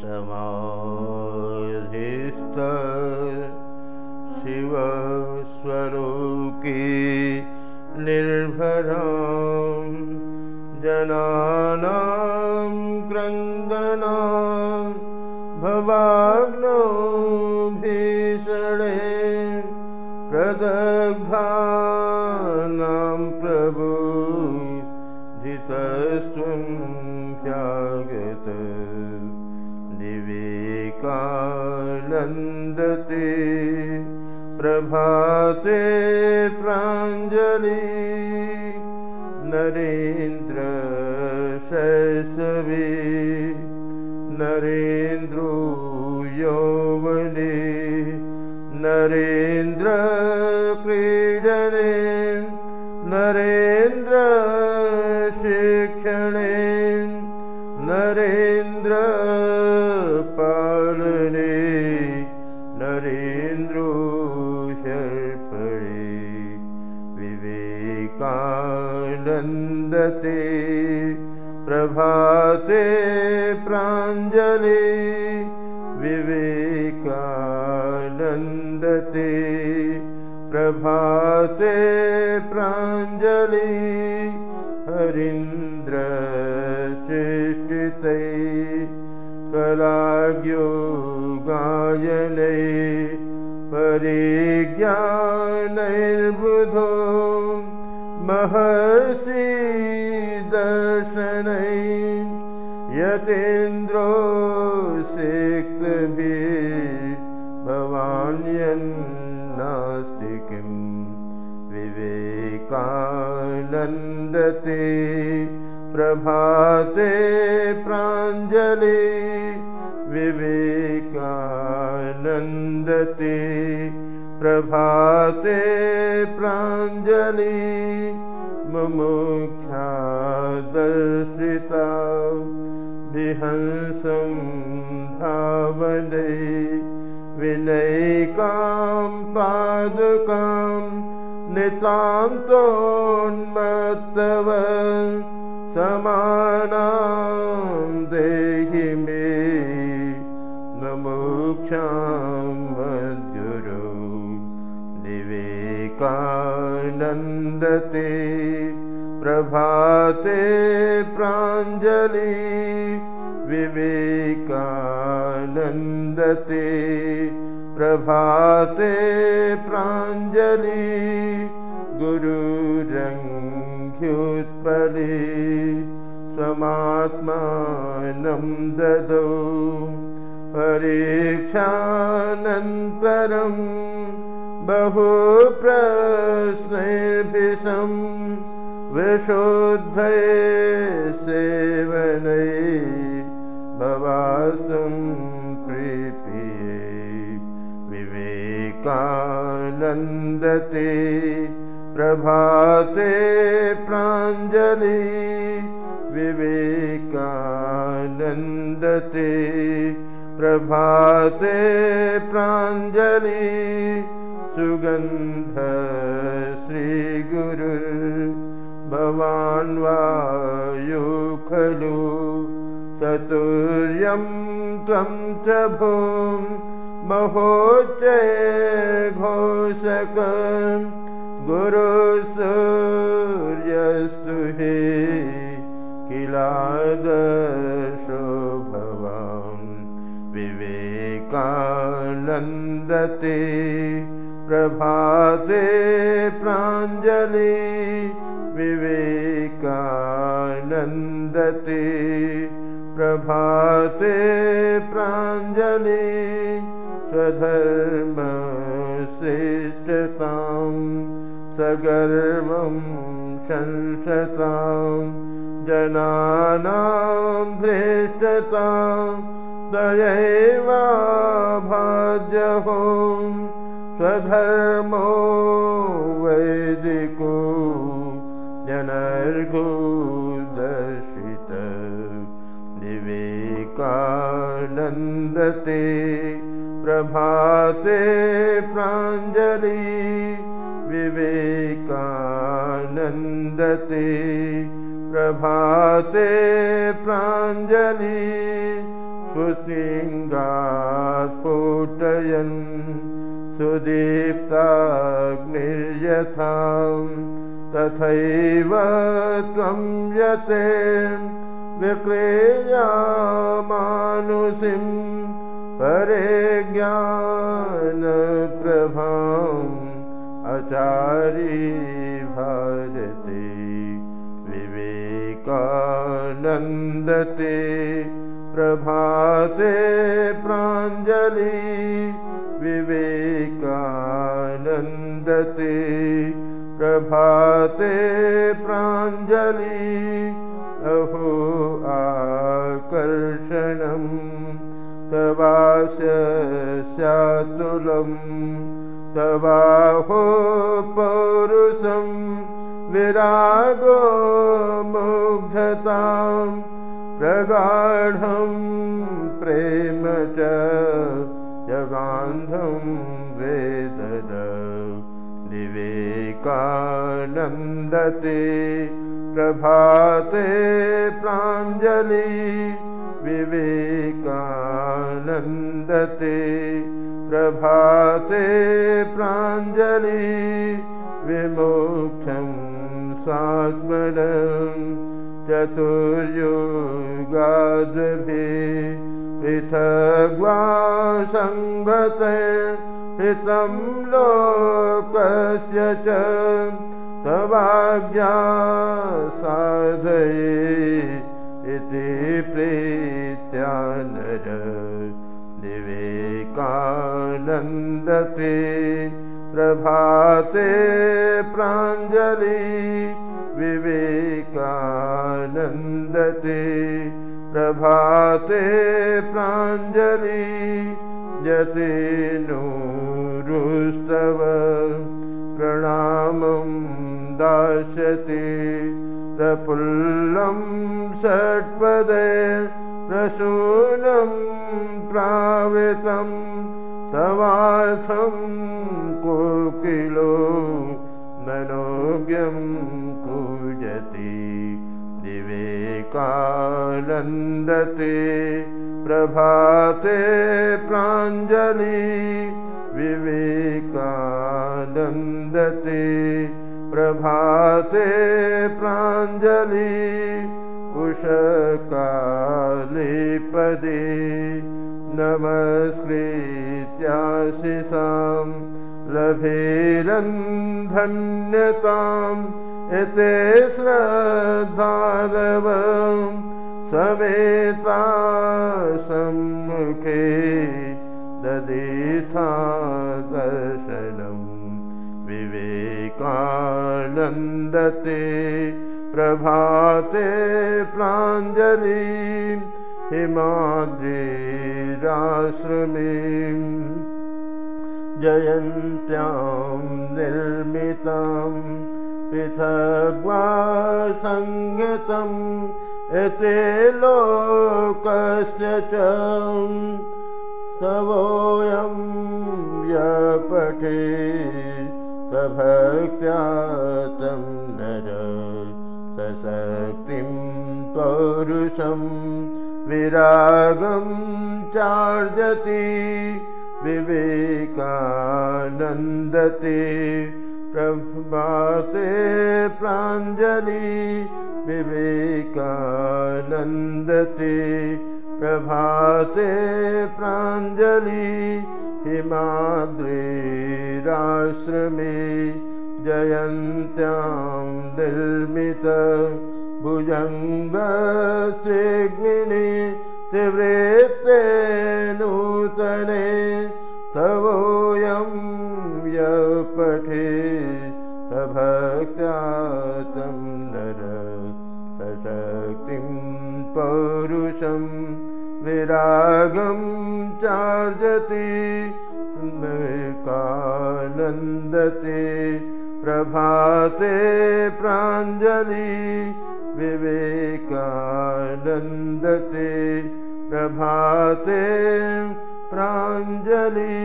समाधिस्त शिवस्वरूकी निर्भरां जनानां क्रन्दना भवाग्नो प्रभाते प्राञ्जलि नरेन्द्र शैशवी नरेन्द्रो यौवने नरेन्द्र क्रीडने नरेन्द्र प्रभाते प्राञ्जलि विवेकानन्दते प्रभाते प्राञ्जलि हरीन्द्रशिष्टिते कलाज्ञो गायने परिज्ञानैर्बुधो महर्षि दर्शनै यतेन्द्रो सिक्तभिः भवान्यन्नास्ति किं? विवेकानन्दते प्रभाते प्राञ्जलि विवेकानन्दते प्रभाते प्राञ्जलि मुमुक्षादर्शिता विहंसं धावने विनैकां पादुकां नितान्तोन्मत्तव समानां देहि मे नमोक्षां मद्गुरु विवेकानन्दते प्रभाते प्राञ्जलि विवेकानन्दते प्रभाते प्राञ्जलि गुरुरङ्घ्युत्पले स्वमात्मानं ददौ परीक्षानन्तरं बहु प्रश्नैर्भिषं विशुद्धये सेवने भवासं प्रीतिये विवेकानन्दते प्रभाते प्राञ्जलि विवेकानन्दते प्रभाते प्राञ्जलि सुगन्ध श्रीगुरु भवान् वायु खलु चतुर्यं त्वं च भूं महोच्चैर्घोषक गुरुसूर्यस्तु हे किलादर्शो भवान् विवेकानन्दते प्रभाते प्राञ्जलि विवेकानन्दते प्रभाते प्राञ्जलि स्वधर्मश्रेष्ठतां सगर्वं संसतां जनानां धृष्टतां स्वयैवाभाजहो स्वधर्मो वैदिको जनर्गो दर्शित विवेकानन्दते प्रभाते प्राञ्जलि। विवेकानन्दते प्रभाते प्राञ्जलि। श्रुति सुदीप्ताग्निर्यथां तथैव त्वं यते विक्रेयामानुषिं परे ज्ञानप्रभाम् अचारी भारते विवेकानन्दते प्रभाते प्राञ्जलि विवेकानन्दते प्रभाते प्राञ्जलि अहो आकर्षणं तवास्य स्यातुलम् तवाहो पौरुषं विरागो मुग्धतां प्रगाढं प्रेम च वेदद। विवेकानन्दते प्रभाते प्राञ्जलि। विवेकानन्दते प्रभाते प्राञ्जलि। विमोक्षं स्वात्मनं चतुर्युगाद्भिः पृथग्वा सङ्गते हितं लोकस्य च तवाज्ञा साधये इति प्रीत्यानर विवेकानन्दते प्रभाते प्राञ्जलि विवेकानन्दते प्रभाते प्राञ्जलि यते नूरुस्तव। प्रणामं दास्यति प्रफुल्लं षट्पदे प्रसूनं प्रावृतं तवार्थं कोकिलो मनोज्ञं कूजति विवेकानन्दते प्रभाते प्राञ्जलि विवेकानन्दते प्रभाते प्राञ्जलि उषकालिपदे नमस्कृत्याशिषां लभेरन्धन्यताम् एते श्रद्धारव समेता सम्मुखे ददेथा दर्शनं विवेकानन्दते प्रभाते प्राञ्जलि हिमाद्रिराश्रमे जयन्त्यां निर्मितं पृथग्वा सङ्गतं एते लोकस्य च तवोऽयं य पठे सभक्त्या तं नर सशक्तिं पौरुषं विरागं चार्जति विवेकानन्दते प्रभाते प्राञ्जलि विवेकानन्दते प्रभाते प्राञ्जलि हिमाद्रिराश्रमे जयन्त्यां निर्मित भुजङ्गस्त्रिग्मिनि त्रिवृत्ते कानन्दते प्रभाते प्राञ्जलि विवेकानन्दते प्रभाते प्राञ्जलि